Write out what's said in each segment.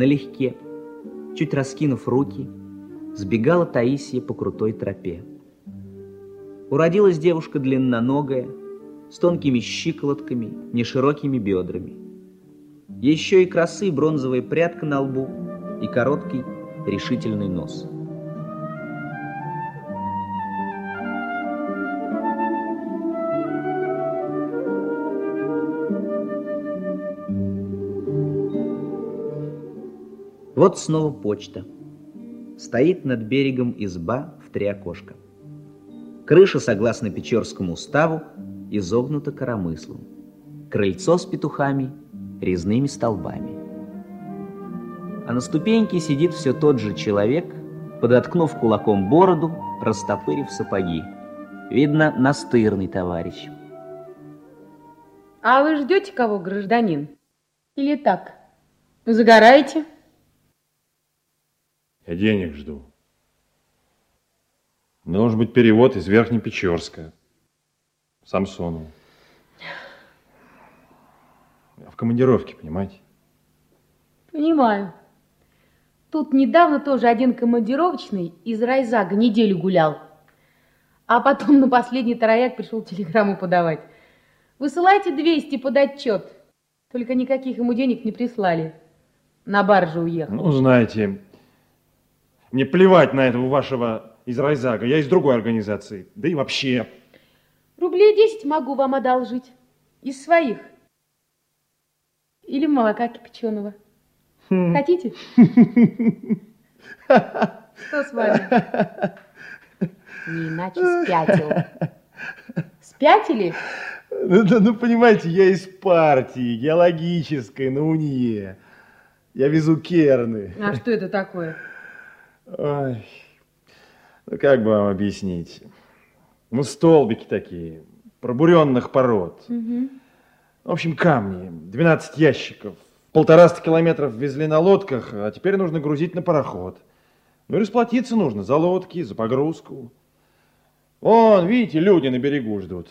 налегке, чуть раскинув руки, сбегала Таисия по крутой тропе. Уродилась девушка длинноногая, с тонкими щиколотками, неширокими бедрами. Еще и красы бронзовая прядка на лбу и короткий решительный нос. Вот снова почта. Стоит над берегом изба в три окошка. Крыша, согласно Печорскому уставу, изогнута коромыслом. Крыльцо с петухами, резными столбами. А на ступеньке сидит все тот же человек, подоткнув кулаком бороду, растопырив сапоги. Видно, настырный товарищ. А вы ждете кого, гражданин? Или так? Загораете? Я денег жду. Должен быть перевод из Верхнепечорска. Самсону. Я в командировке, понимаете? Понимаю. Тут недавно тоже один командировочный из Райзага неделю гулял. А потом на последний трояк пришел телеграмму подавать. Высылайте 200 под отчет. Только никаких ему денег не прислали. На барже уехал. Ну, знаете, мне плевать на этого вашего из Райзага. Я из другой организации. Да и вообще. Рублей 10 могу вам одолжить. Из своих. Или молока кипяченого. Хм. Хотите? Что с вами? Не иначе спятил. Спятили? Ну, ну, ну, понимаете, я из партии геологической на УНИЕ. Я везу керны. А что это такое? Ой, ну как бы вам объяснить? Ну, столбики такие, пробуренных пород. Угу. В общем, камни, 12 ящиков. Полтораста километров везли на лодках, а теперь нужно грузить на пароход. Ну и расплатиться нужно за лодки, за погрузку. Вон, видите, люди на берегу ждут.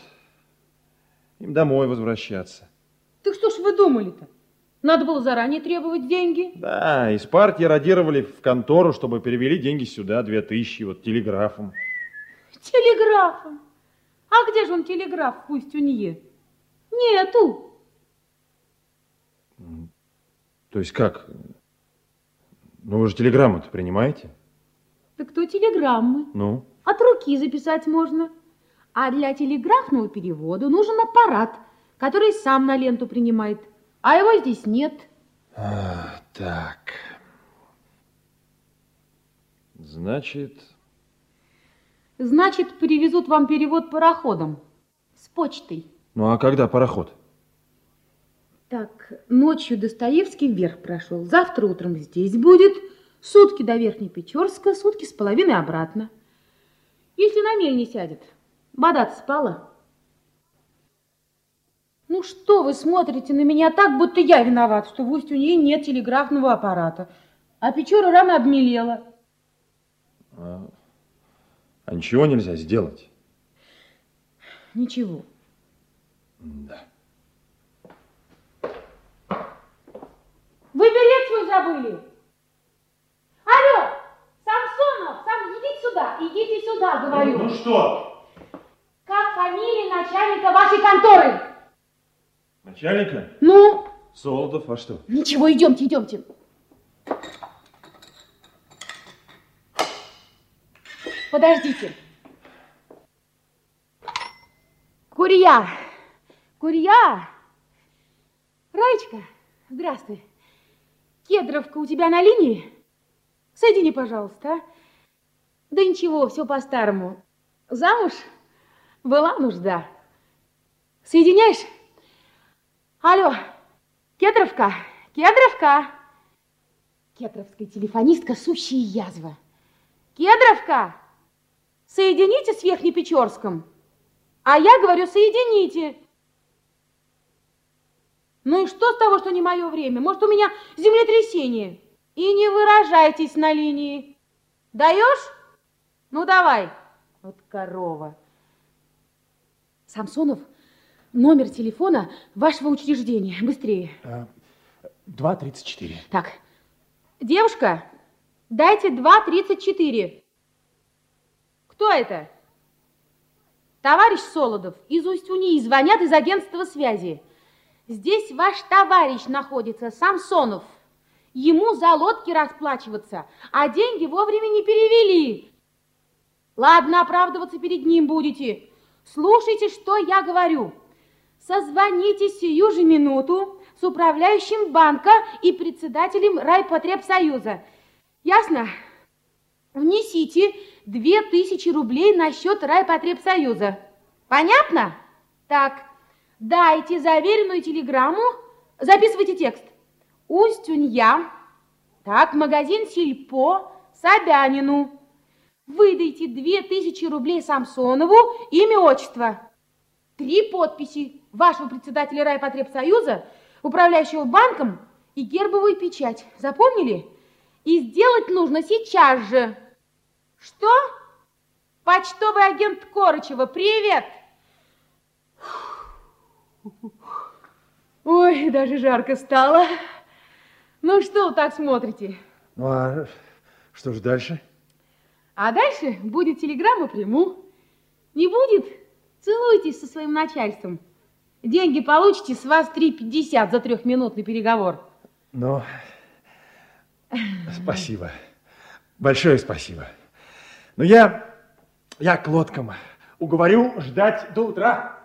Им домой возвращаться. Так что ж вы думали-то? Надо было заранее требовать деньги. Да, из партии радировали в контору, чтобы перевели деньги сюда, две тысячи, вот телеграфом. Телеграфом? А где же он телеграф в Усть-Унье? Нету. То есть как? Ну вы же телеграмму-то принимаете? Так кто телеграммы? Ну? От руки записать можно. А для телеграфного перевода нужен аппарат, который сам на ленту принимает. А его здесь нет. А, так. Значит... Значит, привезут вам перевод пароходом. С почтой. Ну, а когда пароход? Так, ночью Достоевский вверх прошел. Завтра утром здесь будет. Сутки до Верхней Печорска, сутки с половиной обратно. Если на мель не сядет. Вода спала. Ну что вы смотрите на меня так, будто я виноват, что в усть у нее нет телеграфного аппарата, а Печора рано обмелела. А, а ничего нельзя сделать? Ничего. Да. Вы билет свой забыли? Алло, Самсонов, сам идите сюда, идите сюда, говорю. Ну, ну что? Как фамилия начальника вашей конторы? Начальника? Ну? Солодов, а что? Ничего, идемте, идемте. Подождите. Курья, Курья. Раечка, здравствуй. Кедровка у тебя на линии? Соедини, пожалуйста, а? Да ничего, все по-старому. Замуж? Была нужда. Соединяешь? Алло, Кедровка, Кедровка. Кедровская телефонистка сущая язва. Кедровка, соедините с Верхнепечорском. А я говорю, соедините. Ну и что с того, что не мое время? Может, у меня землетрясение? И не выражайтесь на линии. Даешь? Ну, давай. Вот корова. Самсонов, Номер телефона вашего учреждения. Быстрее. 234. Так, Девушка, дайте 2.34. Кто это? Товарищ Солодов, из Усть-Унии звонят из агентства связи. Здесь ваш товарищ находится, Самсонов. Ему за лодки расплачиваться, а деньги вовремя не перевели. Ладно, оправдываться перед ним будете. Слушайте, что я говорю. Созвоните сию же минуту с управляющим банка и председателем райпотребсоюза. Ясно? Внесите две тысячи рублей на счет райпотребсоюза. Понятно? Так, дайте заверенную телеграмму, записывайте текст. Устюнья, так, магазин Сильпо, Собянину. Выдайте две тысячи рублей Самсонову, имя, отчество. Три подписи вашего председателя райпотребсоюза, управляющего банком и гербовую печать. Запомнили? И сделать нужно сейчас же. Что? Почтовый агент Корочева, привет! Ой, даже жарко стало. Ну что вы так смотрите? Ну а что же дальше? А дальше будет телеграмма приму. Не будет? Целуйтесь со своим начальством. Деньги получите, с вас 3,50 за трехминутный переговор. Ну, спасибо. Большое спасибо. Но я, я к лодкам уговорю ждать до утра.